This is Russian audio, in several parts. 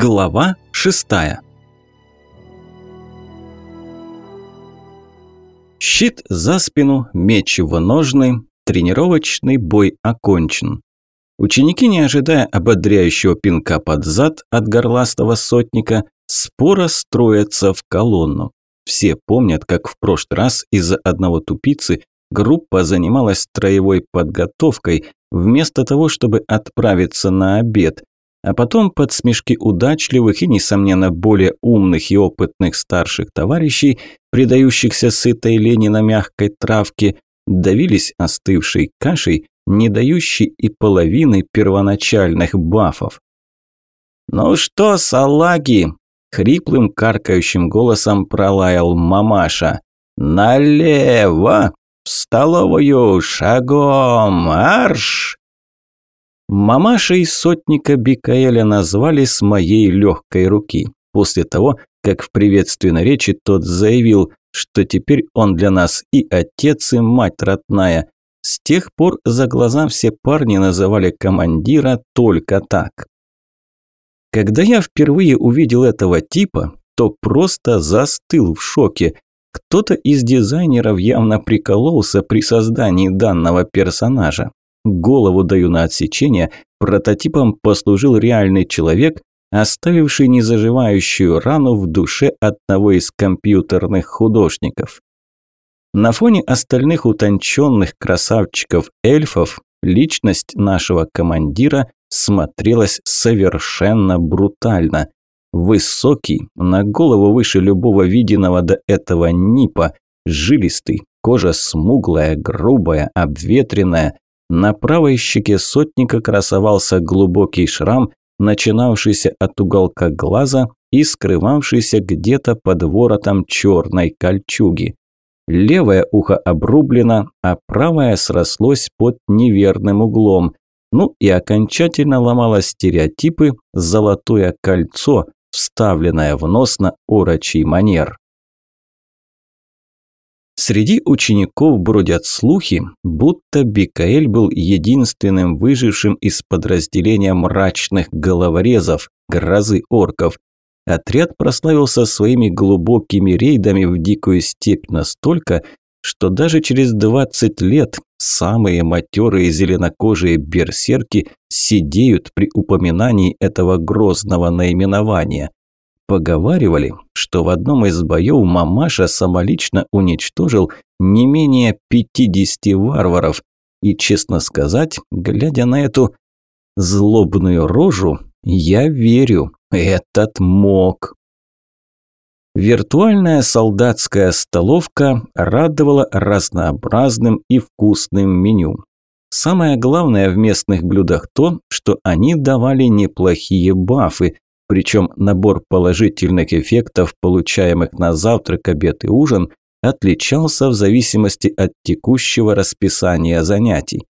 Глава шестая Щит за спину, меч в ножны, тренировочный бой окончен. Ученики, не ожидая ободряющего пинка под зад от горластого сотника, споро строятся в колонну. Все помнят, как в прошлый раз из-за одного тупицы группа занималась строевой подготовкой, вместо того, чтобы отправиться на обед, а потом под смешки удачливых и, несомненно, более умных и опытных старших товарищей, предающихся сытой лени на мягкой травке, давились остывшей кашей, не дающей и половины первоначальных бафов. «Ну что, салаги!» – хриплым каркающим голосом пролаял мамаша. «Налево! В столовую! Шагом! Марш!» Мамашей сотника Бикаэля назвали с моей легкой руки, после того, как в приветственной речи тот заявил, что теперь он для нас и отец, и мать родная. С тех пор за глаза все парни называли командира только так. Когда я впервые увидел этого типа, то просто застыл в шоке. Кто-то из дизайнеров явно прикололся при создании данного персонажа. Голову даю на отсечение, прототипом послужил реальный человек, оставивший незаживающую рану в душе одного из компьютерных художников. На фоне остальных утонченных красавчиков-эльфов личность нашего командира смотрелась совершенно брутально. Высокий, на голову выше любого виденного до этого нипа, жилистый, кожа смуглая, грубая, обветренная, на правой щеке сотника красовался глубокий шрам, начинавшийся от уголка глаза и скрывавшийся где-то под воротом черной кольчуги. Левое ухо обрублено, а правое срослось под неверным углом. Ну и окончательно ломало стереотипы золотое кольцо, вставленное в нос на орочий манер. Среди учеников бродят слухи, будто Бикаэль был единственным выжившим из подразделения мрачных головорезов, грозы орков. Отряд прославился своими глубокими рейдами в дикую степь настолько, что даже через 20 лет самые матерые зеленокожие берсерки сидеют при упоминании этого грозного наименования. Поговаривали, что в одном из боев мамаша самолично уничтожил не менее 50 варваров. И, честно сказать, глядя на эту злобную рожу, я верю, этот мог. Виртуальная солдатская столовка радовала разнообразным и вкусным меню. Самое главное в местных блюдах то, что они давали неплохие бафы, причем набор положительных эффектов, получаемых на завтрак, обед и ужин, отличался в зависимости от текущего расписания занятий.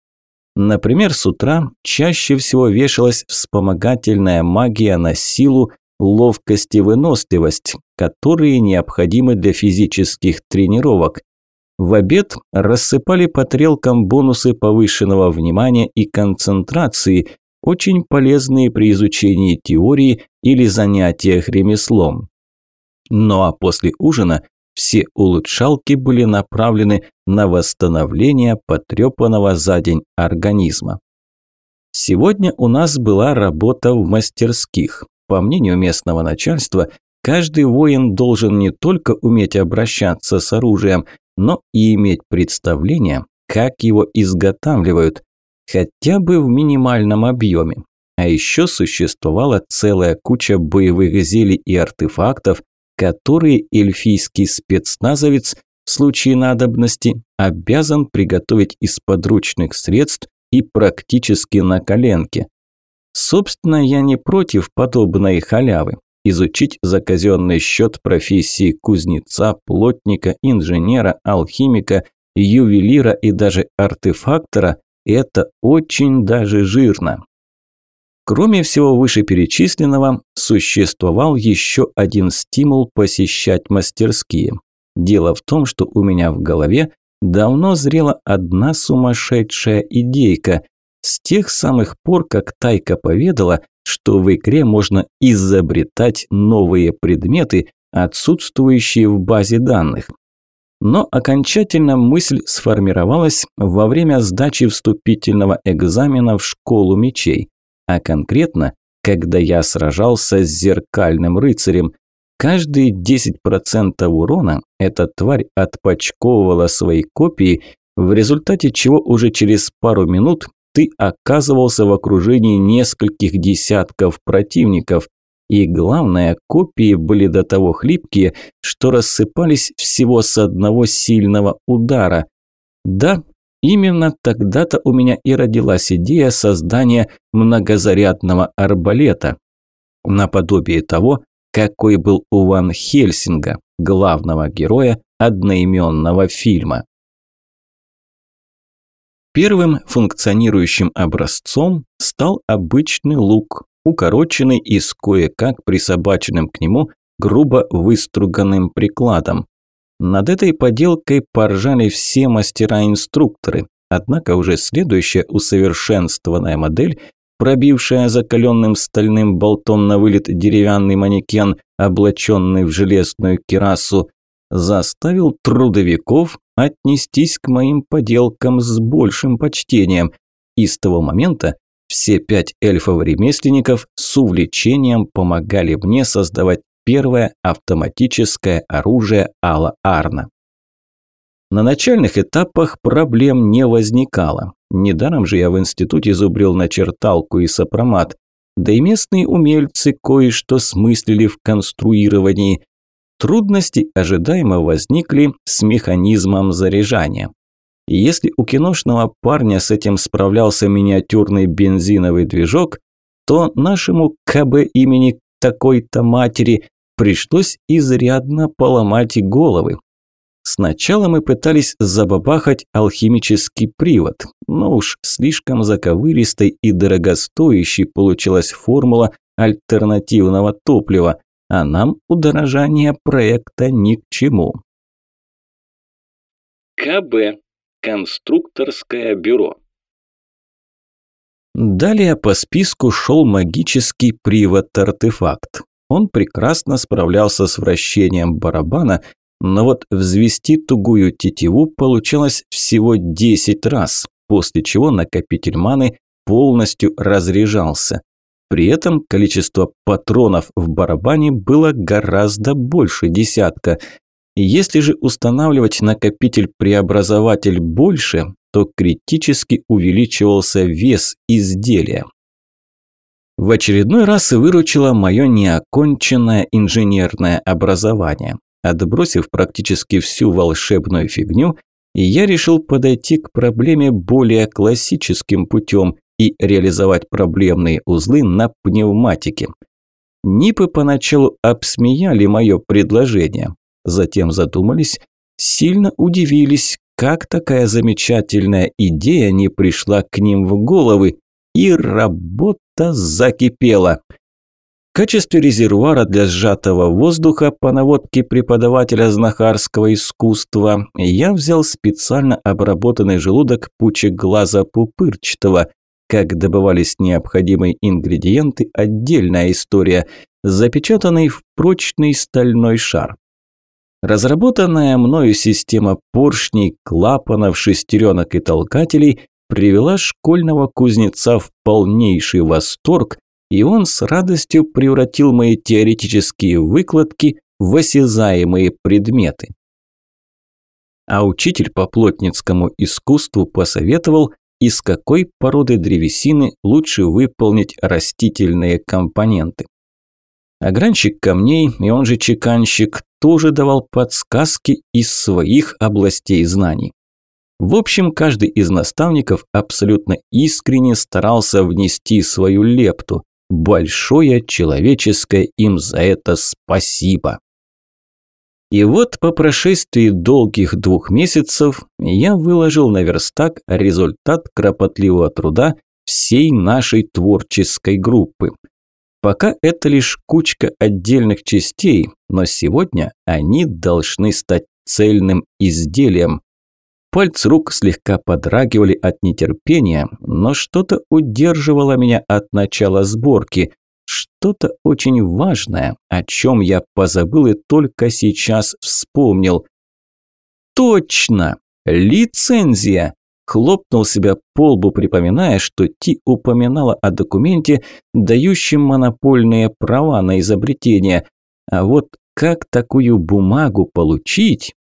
Например, с утра чаще всего вешалась вспомогательная магия на силу, ловкость и выносливость, которые необходимы для физических тренировок. В обед рассыпали по тарелкам бонусы повышенного внимания и концентрации, очень полезные при изучении теории или занятиях ремеслом. Ну а после ужина все улучшалки были направлены на восстановление потрепанного за день организма. Сегодня у нас была работа в мастерских. По мнению местного начальства, каждый воин должен не только уметь обращаться с оружием, но и иметь представление, как его изготавливают, хотя бы в минимальном объеме. А еще существовала целая куча боевых зелий и артефактов, которые эльфийский спецназовец в случае надобности обязан приготовить из подручных средств и практически на коленке. Собственно, я не против подобной халявы. Изучить за казенный счет профессии кузнеца, плотника, инженера, алхимика, ювелира и даже артефактора это очень даже жирно. Кроме всего вышеперечисленного, существовал еще один стимул посещать мастерские. Дело в том, что у меня в голове давно зрела одна сумасшедшая идейка. С тех самых пор, как Тайка поведала, что в игре можно изобретать новые предметы, отсутствующие в базе данных. Но окончательно мысль сформировалась во время сдачи вступительного экзамена в школу мечей, а конкретно, когда я сражался с зеркальным рыцарем. Каждые 10% урона эта тварь отпочковывала свои копии, в результате чего уже через пару минут ты оказывался в окружении нескольких десятков противников, и главное, копии были до того хлипкие, что рассыпались всего с одного сильного удара. Да, именно тогда-то у меня и родилась идея создания многозарядного арбалета, наподобие того, какой был у Ван Хельсинга, главного героя одноименного фильма. Первым функционирующим образцом стал обычный лук, укороченный и с кое-как присобаченным к нему грубо выструганным прикладом. Над этой поделкой поржали все мастера-инструкторы, однако уже следующая усовершенствованная модель, пробившая закаленным стальным болтом на вылет деревянный манекен, облаченный в железную кирасу, заставил трудовиков отнестись к моим поделкам с большим почтением. И с того момента все пять эльфов-ремесленников с увлечением помогали мне создавать первое автоматическое оружие Алла Арна. На начальных этапах проблем не возникало. Недаром же я в институте зубрил начерталку и сопромат. Да и местные умельцы кое-что смыслили в конструировании. Трудности ожидаемо возникли с механизмом заряжания. Если у киношного парня с этим справлялся миниатюрный бензиновый движок, то нашему КБ имени такой-то матери пришлось изрядно поломать головы. Сначала мы пытались забабахать алхимический привод, но уж слишком заковыристой и дорогостоящей получилась формула альтернативного топлива, а нам удорожание проекта ни к чему. КБ. Конструкторское бюро. Далее по списку шел магический привод-артефакт. Он прекрасно справлялся с вращением барабана, но вот взвести тугую тетиву получалось всего 10 раз, после чего накопитель маны полностью разряжался. При этом количество патронов в барабане было гораздо больше десятка. Если же устанавливать накопитель-преобразователь больше, то критически увеличивался вес изделия. В очередной раз выручило мое неоконченное инженерное образование. Отбросив практически всю волшебную фигню, я решил подойти к проблеме более классическим путем и реализовать проблемные узлы на пневматике. Нипы поначалу обсмеяли мое предложение, затем задумались, сильно удивились, как такая замечательная идея не пришла к ним в головы, и работа закипела. В качестве резервуара для сжатого воздуха по наводке преподавателя знахарского искусства я взял специально обработанный желудок пучеглаза пупырчатого, как добывались необходимые ингредиенты – отдельная история, запечатанный в прочный стальной шар. Разработанная мною система поршней, клапанов, шестеренок и толкателей привела школьного кузнеца в полнейший восторг, и он с радостью превратил мои теоретические выкладки в осязаемые предметы. А учитель по плотницкому искусству посоветовал из какой породы древесины лучше выполнить растительные компоненты. Огранщик камней, и он же чеканщик, тоже давал подсказки из своих областей знаний. В общем, каждый из наставников абсолютно искренне старался внести свою лепту. Большое человеческое им за это спасибо. И вот по прошествии долгих двух месяцев я выложил на верстак результат кропотливого труда всей нашей творческой группы. Пока это лишь кучка отдельных частей, но сегодня они должны стать цельным изделием. Пальцы рук слегка подрагивали от нетерпения, но что-то удерживало меня от начала сборки. Что-то очень важное, о чем я позабыл и только сейчас вспомнил. Точно! Лицензия! Хлопнул себя по лбу, припоминая, что Ти упоминала о документе, дающем монопольные права на изобретение. А вот как такую бумагу получить?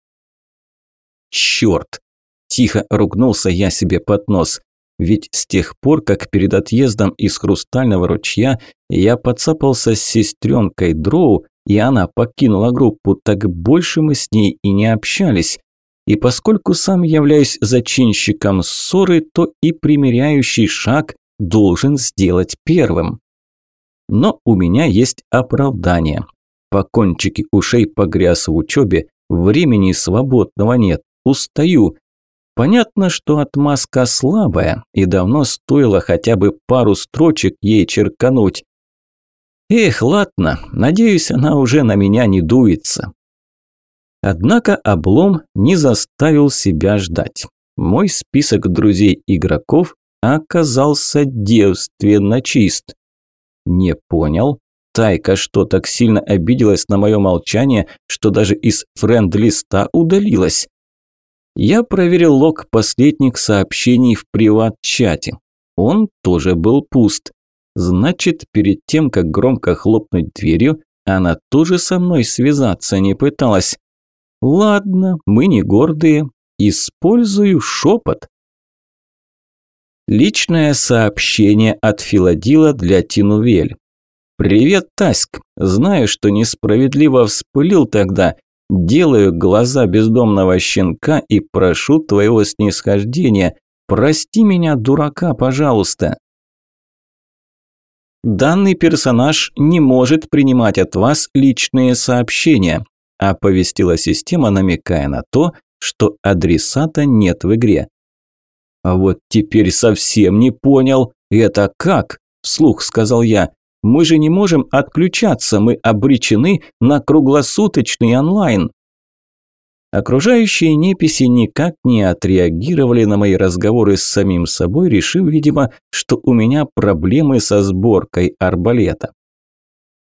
Черт! Тихо ругнулся я себе под нос. Ведь с тех пор, как перед отъездом из Хрустального ручья я подцапался с сестренкой Дроу, и она покинула группу, так больше мы с ней и не общались. И поскольку сам являюсь зачинщиком ссоры, то и примиряющий шаг должен сделать первым. Но у меня есть оправдание. По кончике ушей погряз в учебе, времени свободного нет, устаю. Понятно, что отмазка слабая, и давно стоило хотя бы пару строчек ей черкануть. Эх, ладно, надеюсь, она уже на меня не дуется. Однако облом не заставил себя ждать. Мой список друзей игроков оказался девственно чист. Не понял. Тайка что, так сильно обиделась на мое молчание, что даже из френд-листа удалилась? Я проверил лог последних сообщений в приват-чате. Он тоже был пуст. Значит, перед тем, как громко хлопнуть дверью, она тоже со мной связаться не пыталась. Ладно, мы не гордые. Использую шепот. Личное сообщение от Филадила для Тинувель. «Привет, Таськ. Знаю, что несправедливо вспылил тогда. Делаю глаза бездомного щенка и прошу твоего снисхождения. Прости меня, дурака, пожалуйста». Данный персонаж не может принимать от вас личные сообщения оповестила система, намекая на то, что адресата нет в игре. «А вот теперь совсем не понял, это как?» – вслух сказал я. «Мы же не можем отключаться, мы обречены на круглосуточный онлайн». Окружающие неписи никак не отреагировали на мои разговоры с самим собой, решив, видимо, что у меня проблемы со сборкой арбалета.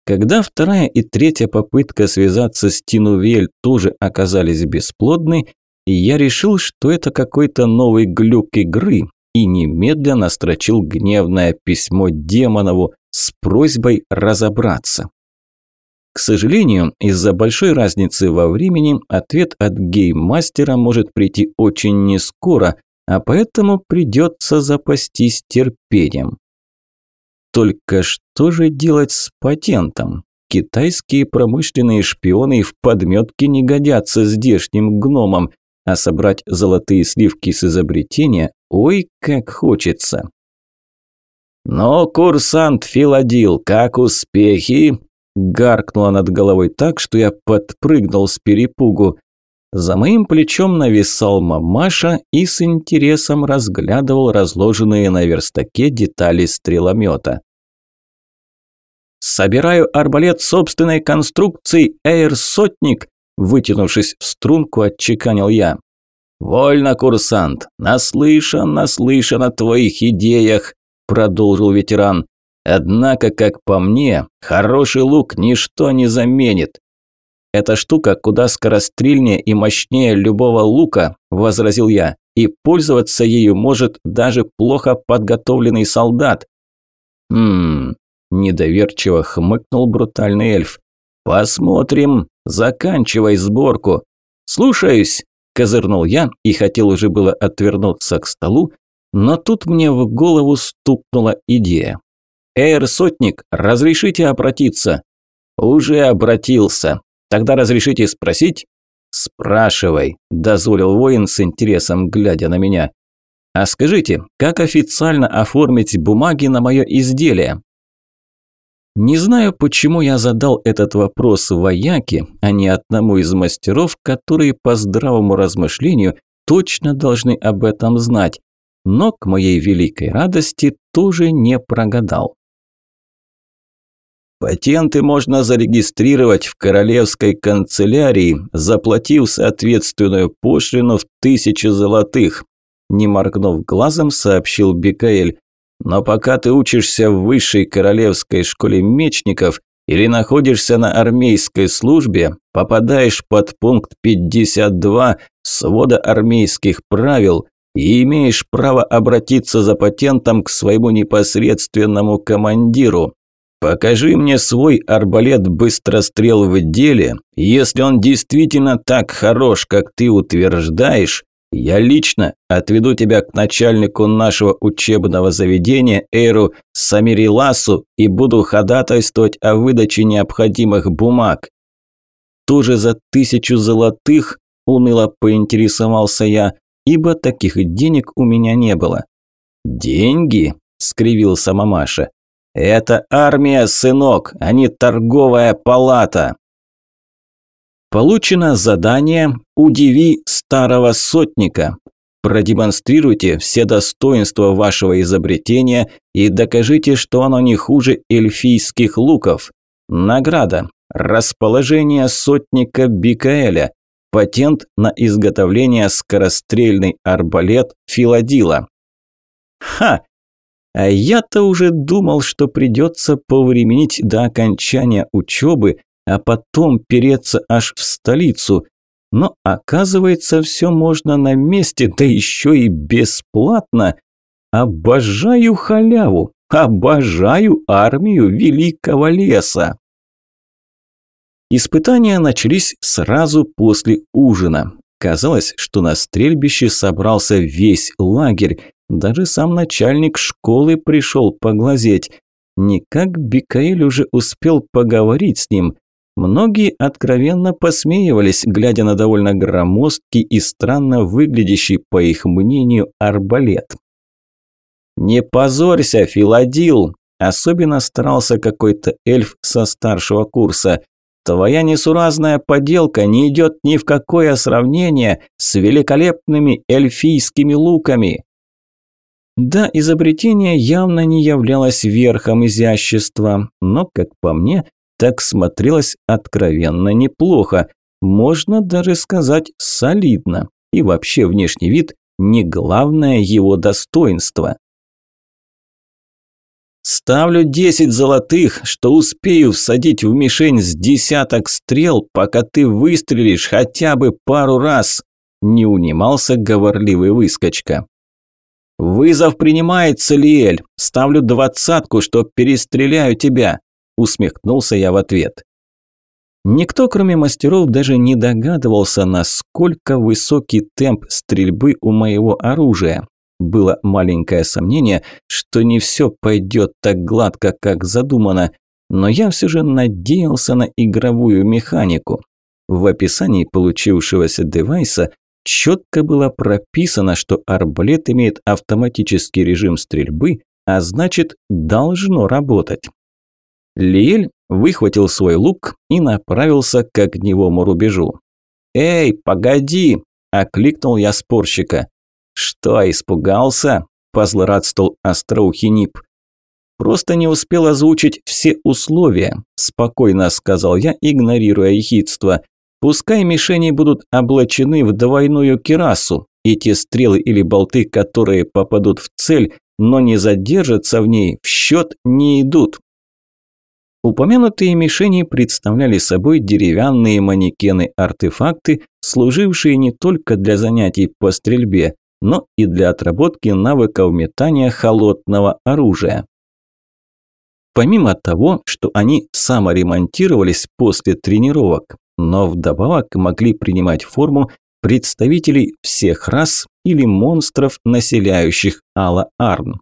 Когда вторая и третья попытка связаться с Тинувель тоже оказались бесплодны, я решил, что это какой-то новый глюк игры и немедленно строчил гневное письмо Демонову с просьбой разобраться. К сожалению, из-за большой разницы во времени ответ от гейммастера может прийти очень нескоро, а поэтому придется запастись терпением. Только что же делать с патентом? Китайские промышленные шпионы в подметке не годятся здешним гномам, а собрать золотые сливки с изобретения ой как хочется. «Но, курсант Филадил, как успехи?» Гаркнула над головой так, что я подпрыгнул с перепугу. За моим плечом нависал мамаша и с интересом разглядывал разложенные на верстаке детали стреломета. «Собираю арбалет собственной конструкции «Эйр-сотник», вытянувшись в струнку, отчеканил я. «Вольно, курсант, наслышан, наслышан о твоих идеях», продолжил ветеран. «Однако, как по мне, хороший лук ничто не заменит. Эта штука куда скорострельнее и мощнее любого лука», – возразил я, – «и пользоваться ею может даже плохо подготовленный солдат». «Хм, Недоверчиво хмыкнул брутальный эльф. «Посмотрим. Заканчивай сборку». «Слушаюсь», – козырнул я и хотел уже было отвернуться к столу, но тут мне в голову стукнула идея. «Эйр, сотник, разрешите обратиться?» «Уже обратился. Тогда разрешите спросить?» «Спрашивай», – дозволил воин с интересом, глядя на меня. «А скажите, как официально оформить бумаги на мое изделие?» Не знаю, почему я задал этот вопрос вояке, а не одному из мастеров, которые по здравому размышлению точно должны об этом знать, но к моей великой радости тоже не прогадал. Патенты можно зарегистрировать в королевской канцелярии, заплатив соответственную пошлину в тысячи золотых. Не моргнув глазом, сообщил Бикаэль. Но пока ты учишься в высшей королевской школе мечников или находишься на армейской службе, попадаешь под пункт 52 свода армейских правил и имеешь право обратиться за патентом к своему непосредственному командиру. Покажи мне свой арбалет-быстрострел в деле. Если он действительно так хорош, как ты утверждаешь, я лично отведу тебя к начальнику нашего учебного заведения Эйру Самириласу и буду ходатайствовать о выдаче необходимых бумаг. Тоже за тысячу золотых, уныло поинтересовался я, ибо таких денег у меня не было. Деньги? скривился мамаша. «Это армия, сынок, а не торговая палата!» Получено задание «Удиви старого сотника». Продемонстрируйте все достоинства вашего изобретения и докажите, что оно не хуже эльфийских луков. Награда. Расположение сотника Бикаэля. Патент на изготовление скорострельный арбалет Филадила. Ха! А я-то уже думал, что придется повременить до окончания учебы, а потом переться аж в столицу. Но оказывается, все можно на месте, да еще и бесплатно. Обожаю халяву, обожаю армию великого леса. Испытания начались сразу после ужина. Казалось, что на стрельбище собрался весь лагерь, даже сам начальник школы пришел поглазеть. Никак Бикаэль уже успел поговорить с ним. Многие откровенно посмеивались, глядя на довольно громоздкий и странно выглядящий, по их мнению, арбалет. «Не позорься, Филадил!» Особенно старался какой-то эльф со старшего курса. «Твоя несуразная поделка не идет ни в какое сравнение с великолепными эльфийскими луками!» Да, изобретение явно не являлось верхом изящества, но, как по мне, так смотрелось откровенно неплохо. Можно даже сказать солидно. И вообще внешний вид не главное его достоинство. Ставлю десять золотых, что успею всадить в мишень с десяток стрел, пока ты выстрелишь хотя бы пару раз. Не унимался говорливый выскочка. «Вызов принимается, Лиэль. Ставлю двадцатку, что перестреляю тебя», – усмехнулся я в ответ. Никто, кроме мастеров, даже не догадывался, насколько высокий темп стрельбы у моего оружия. Было маленькое сомнение, что не все пойдет так гладко, как задумано, но я все же надеялся на игровую механику. В описании получившегося девайса четко было прописано, что арбалет имеет автоматический режим стрельбы, а значит, должно работать. Лиэль выхватил свой лук и направился к огневому рубежу. «Эй, погоди!» – окликнул я спорщика. «Что, испугался?» – позлорадствовал остроухий Нип. «Просто не успел озвучить все условия», – спокойно сказал я, игнорируя ехидство. Пускай мишени будут облачены в двойную кирасу, и те стрелы или болты, которые попадут в цель, но не задержатся в ней, в счет не идут. Упомянутые мишени представляли собой деревянные манекены-артефакты, служившие не только для занятий по стрельбе, но и для отработки навыков метания холодного оружия. Помимо того, что они саморемонтировались после тренировок, но вдобавок могли принимать форму представителей всех рас или монстров, населяющих Алла-Арн.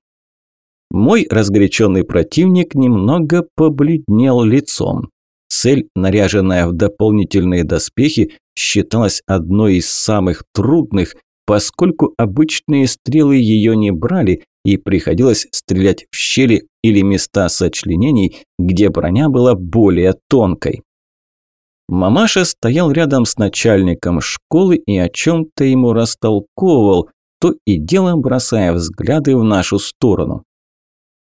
Мой разгоряченный противник немного побледнел лицом. Цель, наряженная в дополнительные доспехи, считалась одной из самых трудных, поскольку обычные стрелы ее не брали и приходилось стрелять в щели или места сочленений, где броня была более тонкой. Мамаша стоял рядом с начальником школы и о чем-то ему растолковывал, то и дело бросая взгляды в нашу сторону.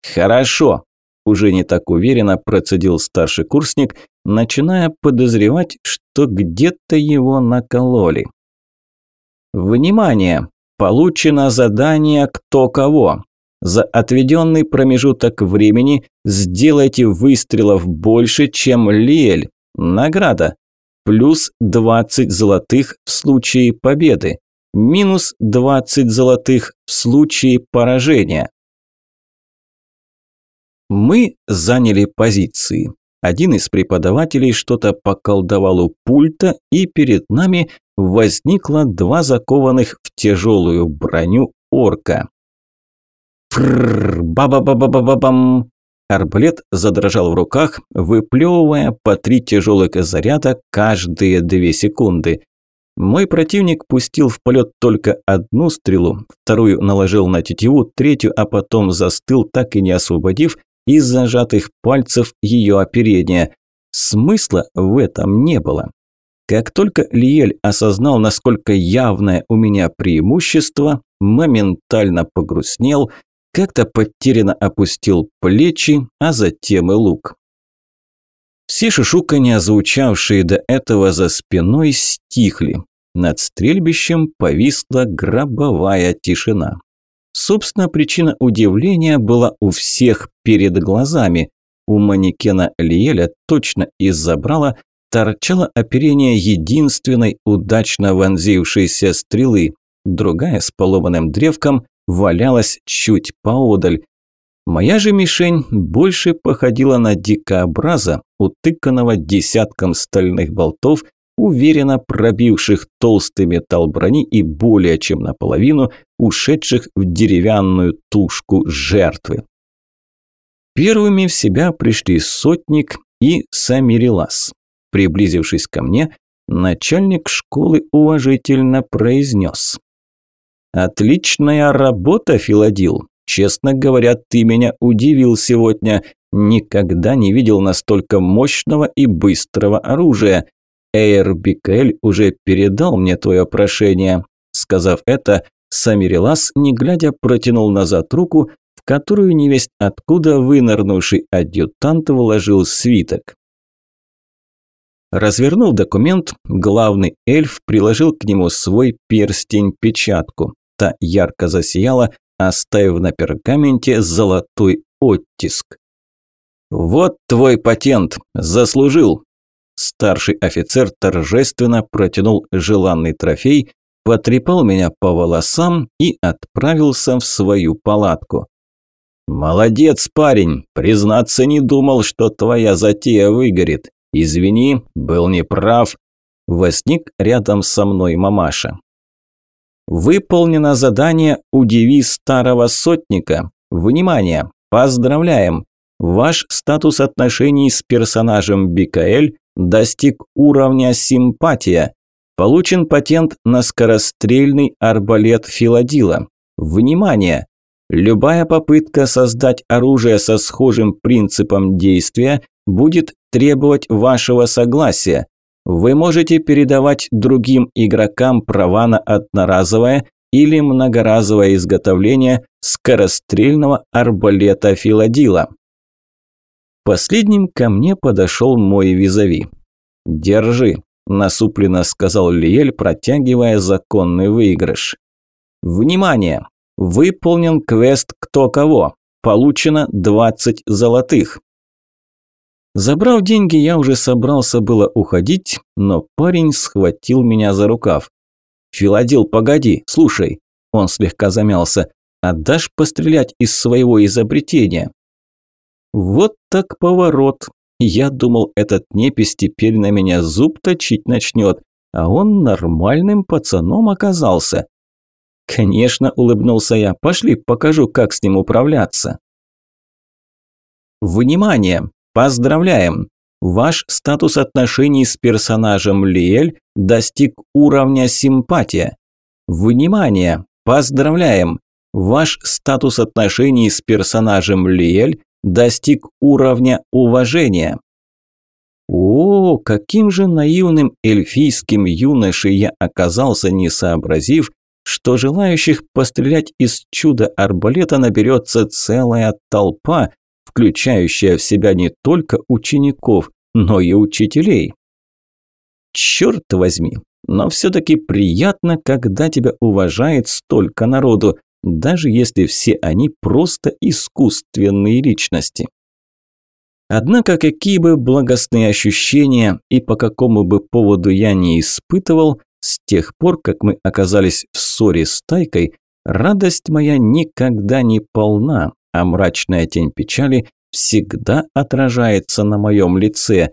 «Хорошо», – уже не так уверенно процедил старший курсник, начиная подозревать, что где-то его накололи. Внимание! Получено задание «Кто кого». За отведенный промежуток времени сделайте выстрелов больше, чем Лиэль. Награда. Плюс 20 золотых в случае победы. Минус 20 золотых в случае поражения. Мы заняли позиции. Один из преподавателей что-то поколдовал у пульта, и перед нами возникло два закованных в тяжелую броню орка. Фрррр, ба-ба-ба-ба-ба-бам. Арбалет задрожал в руках, выплевывая по три тяжелых заряда каждые две секунды. Мой противник пустил в полет только одну стрелу, вторую наложил на тетиву, третью, а потом застыл, так и не освободив из зажатых пальцев ее оперения. Смысла в этом не было. Как только Лиель осознал, насколько явное у меня преимущество, моментально погрустнел, как-то потерянно опустил плечи, а затем и лук. Все шушуканья, звучавшие до этого за спиной, стихли. Над стрельбищем повисла гробовая тишина. Собственно, причина удивления была у всех перед глазами. У манекена Лиеля точно из забрала торчало оперение единственной удачно вонзившейся стрелы. Другая с поломанным древком валялась чуть поодаль. Моя же мишень больше походила на дикообраза, утыканного десятком стальных болтов уверенно пробивших толстый металл брони и более чем наполовину ушедших в деревянную тушку жертвы. Первыми в себя пришли сотник и Самирилас. Приблизившись ко мне, начальник школы уважительно произнес. «Отличная работа, Филадил. Честно говоря, ты меня удивил сегодня. Никогда не видел настолько мощного и быстрого оружия. Эйр Бикель уже передал мне твое прошение». Сказав это, Самирилас, не глядя, протянул назад руку, в которую невесть откуда вынырнувший адъютант вложил свиток. Развернув документ, главный эльф приложил к нему свой перстень-печатку. Та ярко засияла, оставив на пергаменте золотой оттиск. «Вот твой патент! Заслужил!» Старший офицер торжественно протянул желанный трофей, потрепал меня по волосам и отправился в свою палатку. «Молодец, парень! Признаться, не думал, что твоя затея выгорит. Извини, был неправ». Возник рядом со мной мамаша. Выполнено задание «Удиви старого сотника». Внимание! Поздравляем! Ваш статус отношений с персонажем Бикаэль достиг уровня симпатия. Получен патент на скорострельный арбалет Филадила. Внимание! Любая попытка создать оружие со схожим принципом действия будет требовать вашего согласия. Вы можете передавать другим игрокам права на одноразовое или многоразовое изготовление скорострельного арбалета Филадила. Последним ко мне подошел мой визави. «Держи», – насупленно сказал Лиэль, протягивая законный выигрыш. «Внимание! Выполнен квест «Кто кого». Получено 20 золотых». Забрав деньги, я уже собрался было уходить, но парень схватил меня за рукав. «Филадил, погоди, слушай!» Он слегка замялся. «Отдашь пострелять из своего изобретения?» Вот так поворот. Я думал, этот непись теперь на меня зуб точить начнет, а он нормальным пацаном оказался. Конечно, улыбнулся я. Пошли, покажу, как с ним управляться. Внимание! Поздравляем! Ваш статус отношений с персонажем Лиэль достиг уровня симпатия. Внимание! Поздравляем! Ваш статус отношений с персонажем Лиэль достиг уровня уважения. О, каким же наивным эльфийским юношей я оказался, не сообразив, что желающих пострелять из чуда-арбалета наберется целая толпа, включающая в себя не только учеников, но и учителей. Черт возьми, но все-таки приятно, когда тебя уважает столько народу, даже если все они просто искусственные личности. Однако, какие бы благостные ощущения и по какому бы поводу я не испытывал, с тех пор, как мы оказались в ссоре с Тайкой, радость моя никогда не полна, а мрачная тень печали всегда отражается на моем лице.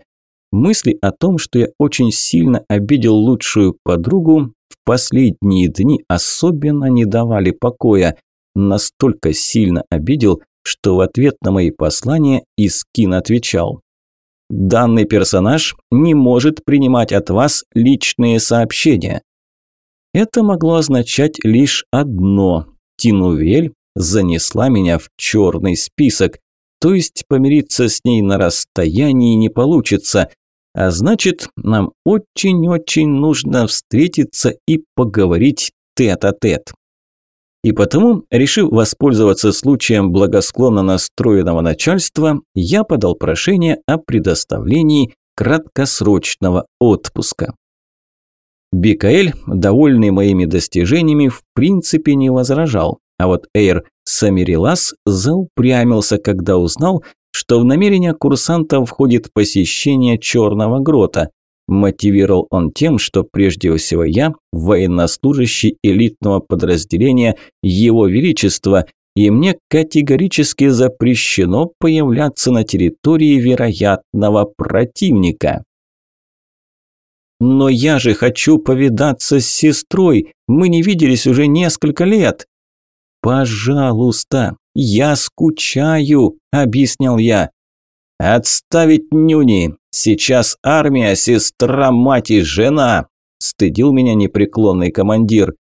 Мысли о том, что я очень сильно обидел лучшую подругу, в последние дни особенно не давали покоя. Настолько сильно обидел, что в ответ на мои послания Искин отвечал. «Данный персонаж не может принимать от вас личные сообщения». Это могло означать лишь одно. Тинувель занесла меня в черный список, то есть помириться с ней на расстоянии не получится, а значит, нам очень-очень нужно встретиться и поговорить тет-а-тет. -тет. И потому, решив воспользоваться случаем благосклонно настроенного начальства, я подал прошение о предоставлении краткосрочного отпуска. Бикаэль, довольный моими достижениями, в принципе не возражал, а вот Эйр Самирилас заупрямился, когда узнал, что в намерения курсантов входит посещение Черного грота. Мотивировал он тем, что прежде всего я военнослужащий элитного подразделения Его Величества, и мне категорически запрещено появляться на территории вероятного противника. «Но я же хочу повидаться с сестрой, мы не виделись уже несколько лет». «Пожалуйста, я скучаю», – объяснял я. «Отставить нюни! Сейчас армия, сестра, мать и жена!» – стыдил меня непреклонный командир.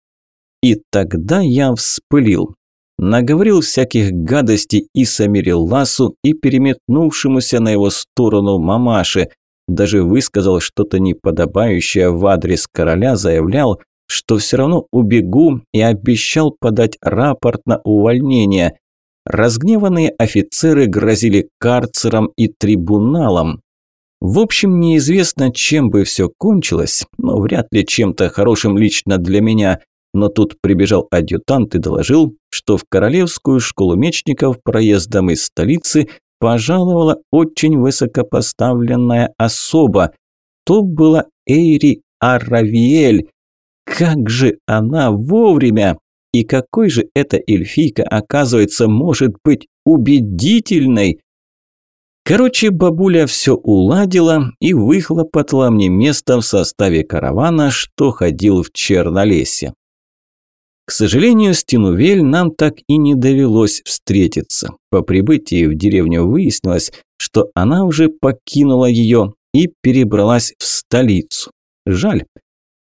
И тогда я вспылил. Наговорил всяких гадостей и Самире Ласу, и переметнувшемуся на его сторону мамаше. Даже высказал что-то неподобающее в адрес короля, заявлял, что все равно убегу и обещал подать рапорт на увольнение. Разгневанные офицеры грозили карцером и трибуналом. В общем, неизвестно, чем бы все кончилось, но вряд ли чем-то хорошим лично для меня. Но тут прибежал адъютант и доложил, что в Королевскую школу мечников проездом из столицы пожаловала очень высокопоставленная особа. То была Эйри Аравиэль. Как же она вовремя! И какой же эта эльфийка, оказывается, может быть убедительной? Короче, бабуля все уладила и выхлопотала мне место в составе каравана, что ходил в Чернолесье. К сожалению, с Тинувель нам так и не довелось встретиться. По прибытии в деревню выяснилось, что она уже покинула ее и перебралась в столицу. Жаль,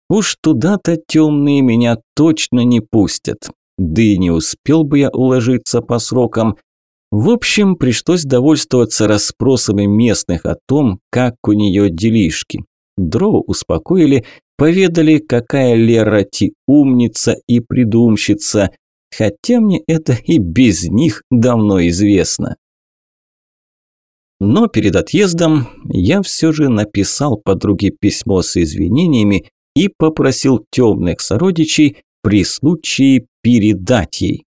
Уж туда-то темные меня точно не пустят. Да и не успел бы я уложиться по срокам. В общем, пришлось довольствоваться расспросами местных о том, как у нее делишки. Дроу успокоили, поведали, какая Лера Ти умница и придумщица, хотя мне это и без них давно известно. Но перед отъездом я все же написал подруге письмо с извинениями и попросил темных сородичей при случае передать ей.